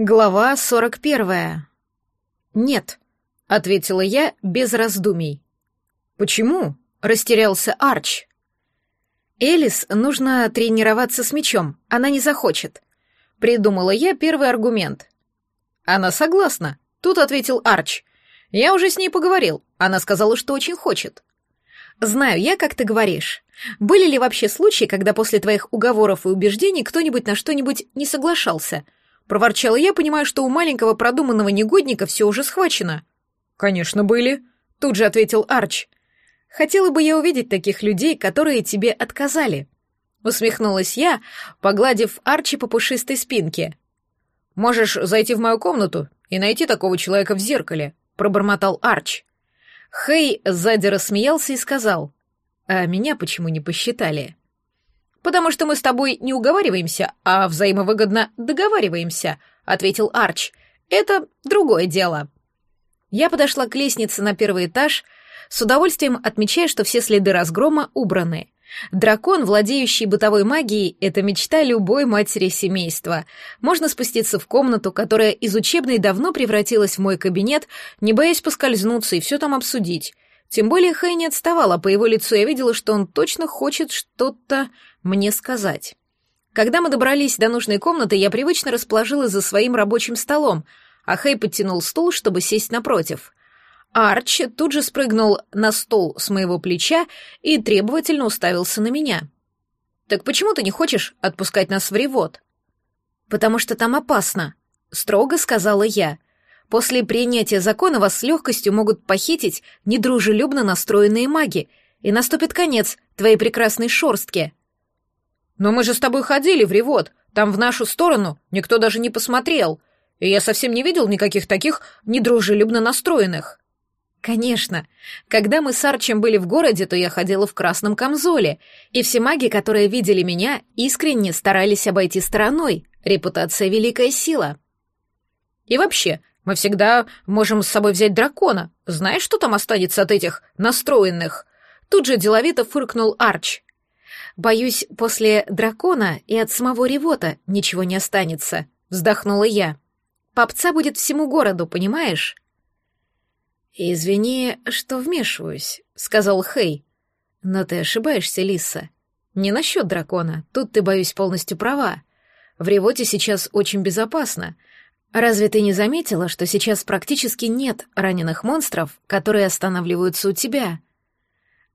Глава сорок первая. «Нет», — ответила я без раздумий. «Почему?» — растерялся Арч. «Элис нужно тренироваться с мечом, она не захочет», — придумала я первый аргумент. «Она согласна», — тут ответил Арч. «Я уже с ней поговорил, она сказала, что очень хочет». «Знаю я, как ты говоришь. Были ли вообще случаи, когда после твоих уговоров и убеждений кто-нибудь на что-нибудь не соглашался?» проворчала я, понимая, что у маленького продуманного негодника все уже схвачено. «Конечно, были», — тут же ответил Арч. «Хотела бы я увидеть таких людей, которые тебе отказали», — усмехнулась я, погладив Арчи по пушистой спинке. «Можешь зайти в мою комнату и найти такого человека в зеркале», — пробормотал Арч. Хей сзади рассмеялся и сказал, «А меня почему не посчитали?» потому что мы с тобой не уговариваемся, а взаимовыгодно договариваемся», — ответил Арч. «Это другое дело». Я подошла к лестнице на первый этаж, с удовольствием отмечая, что все следы разгрома убраны. Дракон, владеющий бытовой магией, это мечта любой матери семейства. Можно спуститься в комнату, которая из учебной давно превратилась в мой кабинет, не боясь поскользнуться и все там обсудить. Тем более Хэй не отставала, по его лицу я видела, что он точно хочет что-то мне сказать. Когда мы добрались до нужной комнаты, я привычно расположилась за своим рабочим столом, а Хей подтянул стул, чтобы сесть напротив. Арч тут же спрыгнул на стол с моего плеча и требовательно уставился на меня. «Так почему ты не хочешь отпускать нас в ревод?» «Потому что там опасно», — строго сказала я. «После принятия закона вас с легкостью могут похитить недружелюбно настроенные маги, и наступит конец твоей прекрасной шорстке». Но мы же с тобой ходили в ревод. Там в нашу сторону никто даже не посмотрел. И я совсем не видел никаких таких недружелюбно настроенных. Конечно. Когда мы с Арчем были в городе, то я ходила в красном камзоле, и все маги, которые видели меня, искренне старались обойти стороной. Репутация — великая сила. И вообще, мы всегда можем с собой взять дракона. Знаешь, что там останется от этих настроенных? Тут же деловито фыркнул Арч. Боюсь, после дракона и от самого ревота ничего не останется, вздохнула я. Попца будет всему городу, понимаешь? Извини, что вмешиваюсь, сказал Хей. Но ты ошибаешься, Лиса. Не насчет дракона, тут ты, боюсь, полностью права. В ревоте сейчас очень безопасно. Разве ты не заметила, что сейчас практически нет раненых монстров, которые останавливаются у тебя?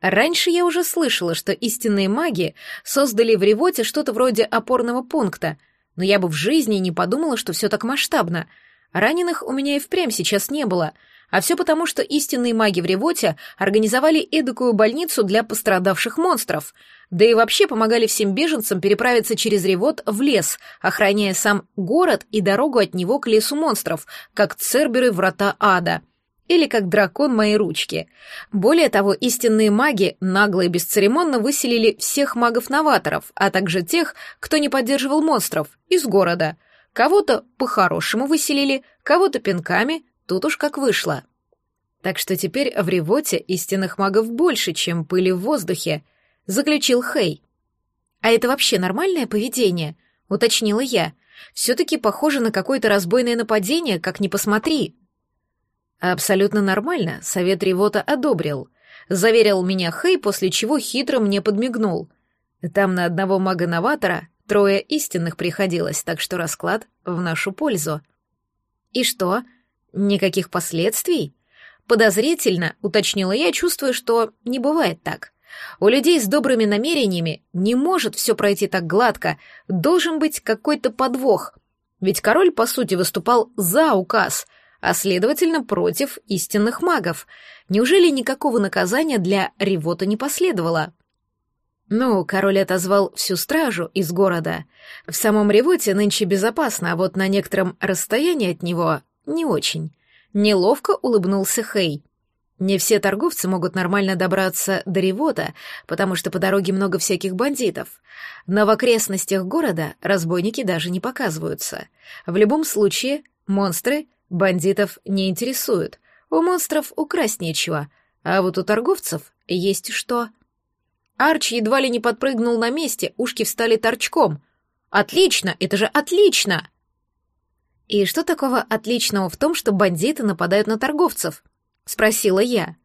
Раньше я уже слышала, что истинные маги создали в ревоте что-то вроде опорного пункта, но я бы в жизни не подумала, что все так масштабно. Раненых у меня и впрямь сейчас не было, а все потому, что истинные маги в ревоте организовали эдакую больницу для пострадавших монстров, да и вообще помогали всем беженцам переправиться через ревот в лес, охраняя сам город и дорогу от него к лесу монстров, как церберы врата ада — или как дракон моей ручки. Более того, истинные маги нагло и бесцеремонно выселили всех магов-новаторов, а также тех, кто не поддерживал монстров, из города. Кого-то по-хорошему выселили, кого-то пинками, тут уж как вышло. Так что теперь в ревоте истинных магов больше, чем пыли в воздухе, заключил Хей. А это вообще нормальное поведение, уточнила я. Все-таки похоже на какое-то разбойное нападение, как ни посмотри. Абсолютно нормально, совет Ривота одобрил. Заверил меня Хей, после чего хитро мне подмигнул. Там на одного мага-новатора трое истинных приходилось, так что расклад в нашу пользу. И что? Никаких последствий? Подозрительно, уточнила я, чувствуя, что не бывает так. У людей с добрыми намерениями не может все пройти так гладко, должен быть какой-то подвох. Ведь король, по сути, выступал за указ — а, следовательно, против истинных магов. Неужели никакого наказания для Ревота не последовало? Ну, король отозвал всю стражу из города. В самом Ревоте нынче безопасно, а вот на некотором расстоянии от него не очень. Неловко улыбнулся Хей. Не все торговцы могут нормально добраться до Ревота, потому что по дороге много всяких бандитов. Но в окрестностях города разбойники даже не показываются. В любом случае, монстры — Бандитов не интересует, у монстров украсть нечего, а вот у торговцев есть что. Арчи едва ли не подпрыгнул на месте, ушки встали торчком. «Отлично! Это же отлично!» «И что такого отличного в том, что бандиты нападают на торговцев?» — спросила я.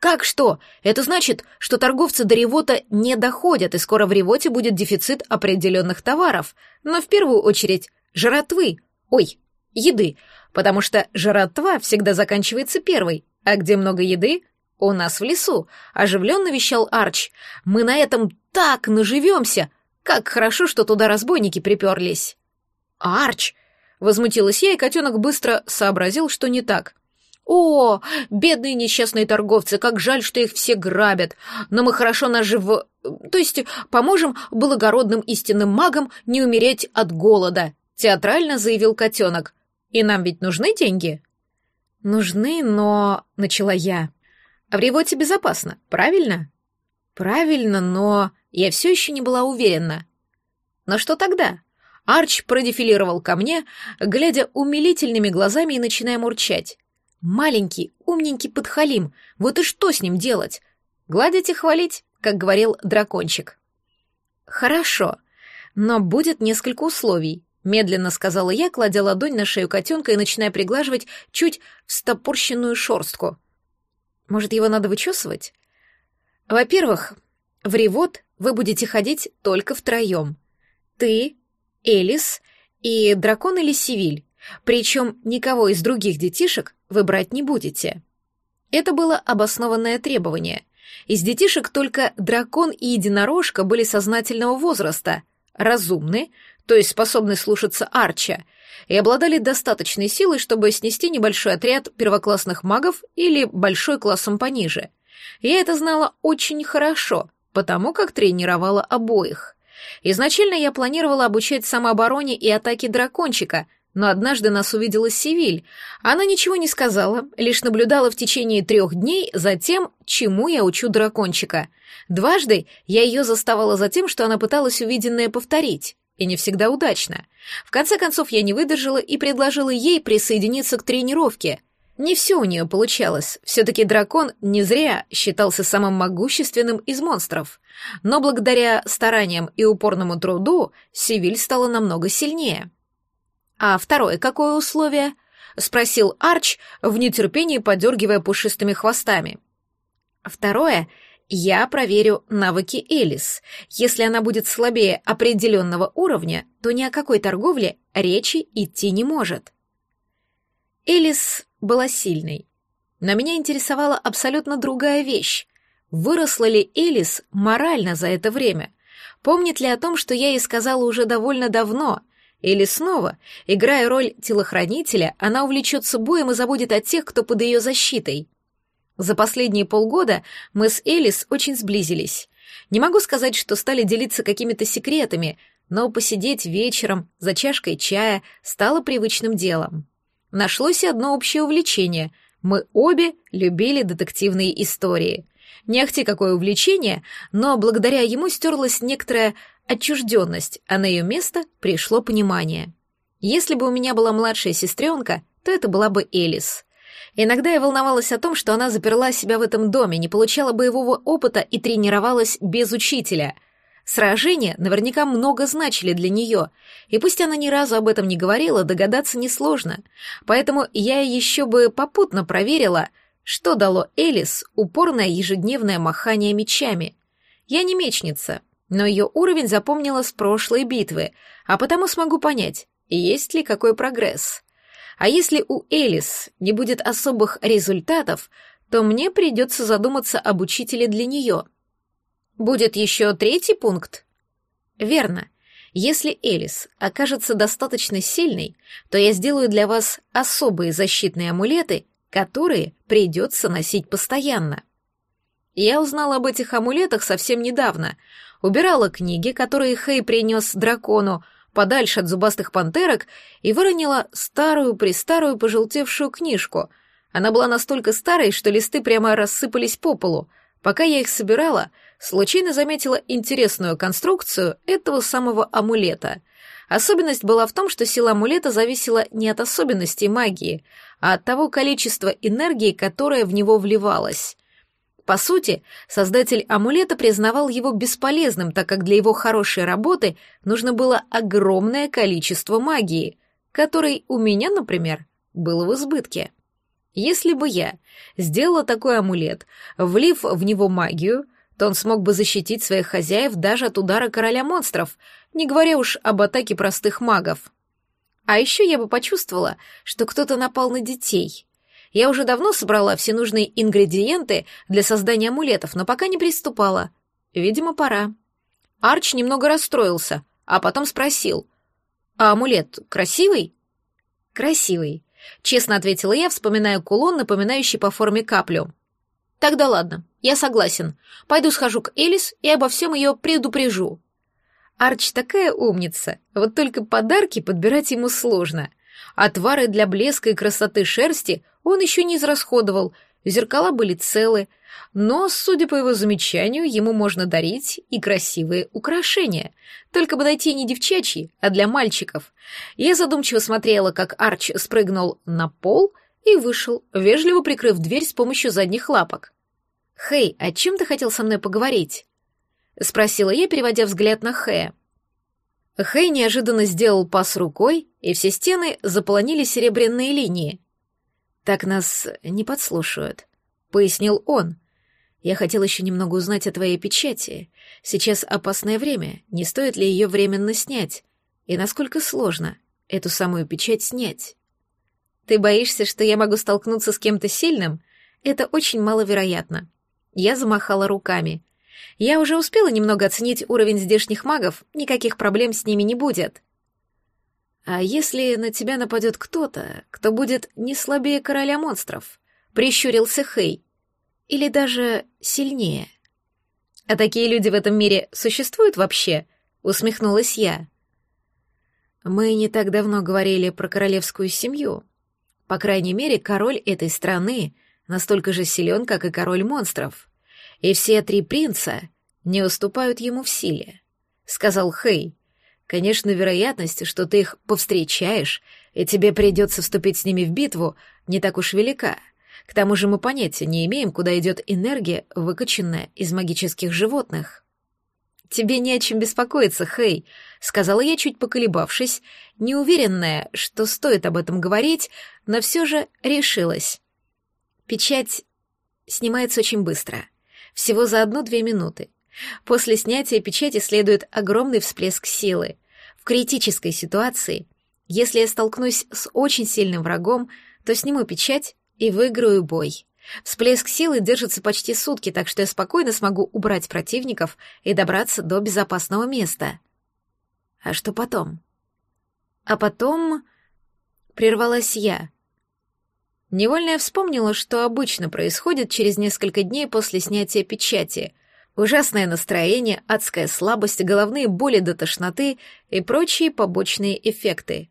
«Как что? Это значит, что торговцы до ревота не доходят, и скоро в ревоте будет дефицит определенных товаров, но в первую очередь жратвы, ой, еды, потому что жратва всегда заканчивается первой, а где много еды, у нас в лесу», — оживленно вещал Арч. «Мы на этом так наживемся! Как хорошо, что туда разбойники приперлись!» «Арч!» — возмутилась я, и котенок быстро сообразил, что не так. «О, бедные несчастные торговцы, как жаль, что их все грабят! Но мы хорошо нажив... То есть поможем благородным истинным магам не умереть от голода!» — театрально заявил котенок. «И нам ведь нужны деньги?» «Нужны, но...» — начала я. «А в Ревоте безопасно, правильно?» «Правильно, но...» Я все еще не была уверена. «Но что тогда?» Арч продефилировал ко мне, глядя умилительными глазами и начиная мурчать. Маленький, умненький подхалим, вот и что с ним делать? Гладить и хвалить, как говорил дракончик. Хорошо, но будет несколько условий, Медленно сказала я, кладя ладонь на шею котенка и начиная приглаживать чуть встопорщенную шерстку. Может, его надо вычесывать? Во-первых, в ревод вы будете ходить только втроем. Ты, Элис и дракон или Сивиль. Причем никого из других детишек вы брать не будете. Это было обоснованное требование. Из детишек только дракон и единорожка были сознательного возраста, разумны, то есть способны слушаться Арча, и обладали достаточной силой, чтобы снести небольшой отряд первоклассных магов или большой классом пониже. Я это знала очень хорошо, потому как тренировала обоих. Изначально я планировала обучать самообороне и атаке дракончика, но однажды нас увидела Сивиль. Она ничего не сказала, лишь наблюдала в течение трех дней за тем, чему я учу дракончика. Дважды я ее заставала за тем, что она пыталась увиденное повторить и не всегда удачно. В конце концов, я не выдержала и предложила ей присоединиться к тренировке. Не все у нее получалось, все-таки дракон не зря считался самым могущественным из монстров. Но благодаря стараниям и упорному труду Сивиль стала намного сильнее. «А второе какое условие?» — спросил Арч, в нетерпении подергивая пушистыми хвостами. «Второе — я проверю навыки Элис. Если она будет слабее определенного уровня, то ни о какой торговле речи идти не может. Элис была сильной. Но меня интересовала абсолютно другая вещь. Выросла ли Элис морально за это время? Помнит ли о том, что я ей сказала уже довольно давно? Или снова, играя роль телохранителя, она увлечется боем и забудет о тех, кто под ее защитой? За последние полгода мы с Элис очень сблизились. Не могу сказать, что стали делиться какими-то секретами, но посидеть вечером за чашкой чая стало привычным делом. Нашлось и одно общее увлечение. Мы обе любили детективные истории. Не ахти какое увлечение, но благодаря ему стерлась некоторая отчужденность, а на ее место пришло понимание. Если бы у меня была младшая сестренка, то это была бы Элис — Иногда я волновалась о том, что она заперла себя в этом доме, не получала боевого опыта и тренировалась без учителя. Сражения наверняка много значили для нее, и пусть она ни разу об этом не говорила, догадаться несложно. Поэтому я еще бы попутно проверила, что дало Элис упорное ежедневное махание мечами. Я не мечница, но ее уровень запомнила с прошлой битвы, а потому смогу понять, есть ли какой прогресс. А если у Элис не будет особых результатов, то мне придется задуматься об учителе для нее. Будет еще третий пункт? Верно. Если Элис окажется достаточно сильной, то я сделаю для вас особые защитные амулеты, которые придется носить постоянно. Я узнала об этих амулетах совсем недавно. Убирала книги, которые Хэй принес дракону, подальше от зубастых пантерок и выронила старую-престарую пожелтевшую книжку. Она была настолько старой, что листы прямо рассыпались по полу. Пока я их собирала, случайно заметила интересную конструкцию этого самого амулета. Особенность была в том, что сила амулета зависела не от особенностей магии, а от того количества энергии, которая в него вливалась по сути, создатель амулета признавал его бесполезным, так как для его хорошей работы нужно было огромное количество магии, которой у меня, например, было в избытке. Если бы я сделала такой амулет, влив в него магию, то он смог бы защитить своих хозяев даже от удара короля монстров, не говоря уж об атаке простых магов. А еще я бы почувствовала, что кто-то напал на детей. Я уже давно собрала все нужные ингредиенты для создания амулетов, но пока не приступала. Видимо, пора. Арч немного расстроился, а потом спросил. «А амулет красивый?» «Красивый», — честно ответила я, вспоминая кулон, напоминающий по форме каплю. «Тогда ладно, я согласен. Пойду схожу к Элис и обо всем ее предупрежу». Арч такая умница, вот только подарки подбирать ему сложно. Отвары для блеска и красоты шерсти он еще не израсходовал, зеркала были целы, но, судя по его замечанию, ему можно дарить и красивые украшения. Только бы найти не девчачьи, а для мальчиков. Я задумчиво смотрела, как Арч спрыгнул на пол и вышел, вежливо прикрыв дверь с помощью задних лапок. «Хей, о чем ты хотел со мной поговорить?» — спросила я, переводя взгляд на Хэя. Хэй неожиданно сделал пас рукой, и все стены заполонили серебряные линии. Так нас не подслушают», — пояснил он. «Я хотел еще немного узнать о твоей печати. Сейчас опасное время, не стоит ли ее временно снять? И насколько сложно эту самую печать снять?» «Ты боишься, что я могу столкнуться с кем-то сильным? Это очень маловероятно». Я замахала руками. «Я уже успела немного оценить уровень здешних магов, никаких проблем с ними не будет». А если на тебя нападет кто-то, кто будет не слабее короля монстров? Прищурился Хей. Или даже сильнее. А такие люди в этом мире существуют вообще? Усмехнулась я. Мы не так давно говорили про королевскую семью. По крайней мере, король этой страны настолько же силен, как и король монстров. И все три принца не уступают ему в силе, — сказал Хей. Конечно, вероятность, что ты их повстречаешь, и тебе придется вступить с ними в битву, не так уж велика. К тому же мы понятия не имеем, куда идет энергия, выкачанная из магических животных. «Тебе не о чем беспокоиться, Хей», — сказала я, чуть поколебавшись, неуверенная, что стоит об этом говорить, но все же решилась. Печать снимается очень быстро, всего за одну-две минуты. После снятия печати следует огромный всплеск силы, в критической ситуации, если я столкнусь с очень сильным врагом, то сниму печать и выиграю бой. Всплеск силы держится почти сутки, так что я спокойно смогу убрать противников и добраться до безопасного места. А что потом? А потом... Прервалась я. Невольно я вспомнила, что обычно происходит через несколько дней после снятия печати ужасное настроение, адская слабость, головные боли до тошноты и прочие побочные эффекты.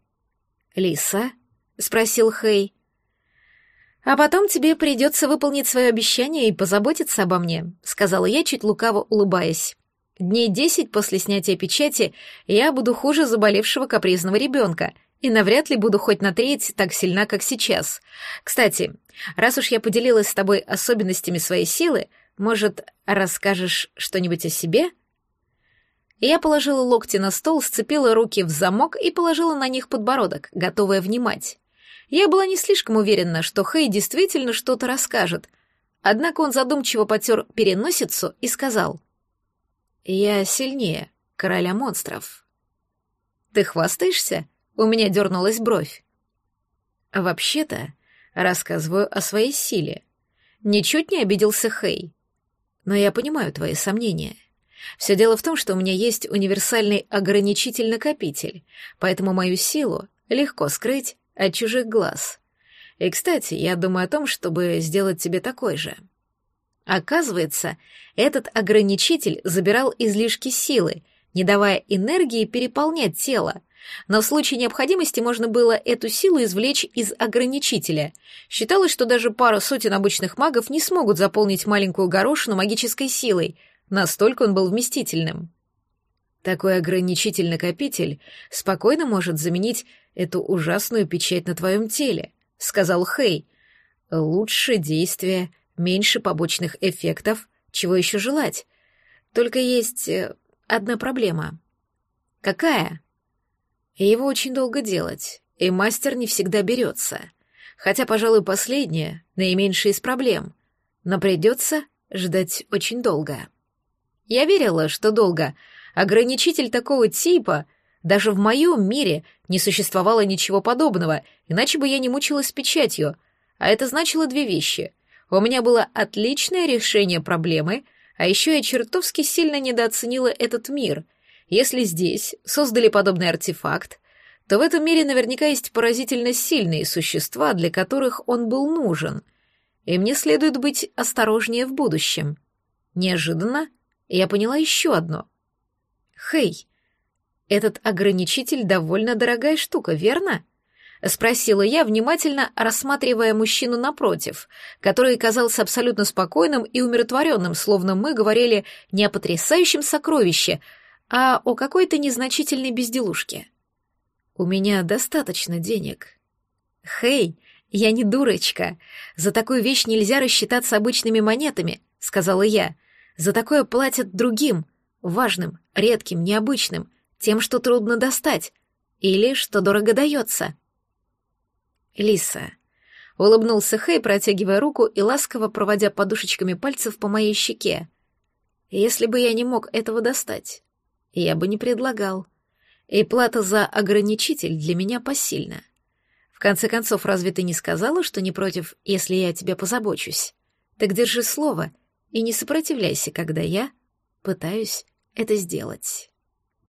«Лиса?» — спросил Хэй. «А потом тебе придется выполнить свое обещание и позаботиться обо мне», — сказала я, чуть лукаво улыбаясь. «Дней десять после снятия печати я буду хуже заболевшего капризного ребенка, и навряд ли буду хоть на треть так сильна, как сейчас. Кстати, раз уж я поделилась с тобой особенностями своей силы, может, расскажешь что-нибудь о себе?» Я положила локти на стол, сцепила руки в замок и положила на них подбородок, готовая внимать. Я была не слишком уверена, что Хэй действительно что-то расскажет. Однако он задумчиво потер переносицу и сказал. «Я сильнее короля монстров». «Ты хвастаешься?» — у меня дернулась бровь. «Вообще-то, рассказываю о своей силе». Ничуть не обиделся Хэй. Но я понимаю твои сомнения. Все дело в том, что у меня есть универсальный ограничитель-накопитель, поэтому мою силу легко скрыть от чужих глаз. И, кстати, я думаю о том, чтобы сделать тебе такой же. Оказывается, этот ограничитель забирал излишки силы, не давая энергии переполнять тело, но в случае необходимости можно было эту силу извлечь из ограничителя. Считалось, что даже пара сотен обычных магов не смогут заполнить маленькую горошину магической силой, настолько он был вместительным. Такой ограничитель-накопитель спокойно может заменить эту ужасную печать на твоем теле, сказал Хей. Лучше действие, меньше побочных эффектов, чего еще желать. Только есть э, одна проблема. Какая? И Его очень долго делать, и мастер не всегда берется. Хотя, пожалуй, последнее — наименьшее из проблем. Но придется ждать очень долго. Я верила, что долго. Ограничитель такого типа — даже в моем мире не существовало ничего подобного, иначе бы я не мучилась с печатью. А это значило две вещи. У меня было отличное решение проблемы, а еще я чертовски сильно недооценила этот мир — если здесь создали подобный артефакт, то в этом мире наверняка есть поразительно сильные существа, для которых он был нужен, и мне следует быть осторожнее в будущем. Неожиданно я поняла еще одно. «Хей, этот ограничитель довольно дорогая штука, верно?» — спросила я, внимательно рассматривая мужчину напротив, который казался абсолютно спокойным и умиротворенным, словно мы говорили не о потрясающем сокровище, а о какой-то незначительной безделушке. У меня достаточно денег. Хей, я не дурочка. За такую вещь нельзя рассчитаться обычными монетами, сказала я. За такое платят другим, важным, редким, необычным, тем, что трудно достать или что дорого дается. Лиса. Улыбнулся Хей, протягивая руку и ласково проводя подушечками пальцев по моей щеке. Если бы я не мог этого достать, я бы не предлагал. И плата за ограничитель для меня посильна. В конце концов, разве ты не сказала, что не против, если я о тебе позабочусь? Так держи слово и не сопротивляйся, когда я пытаюсь это сделать.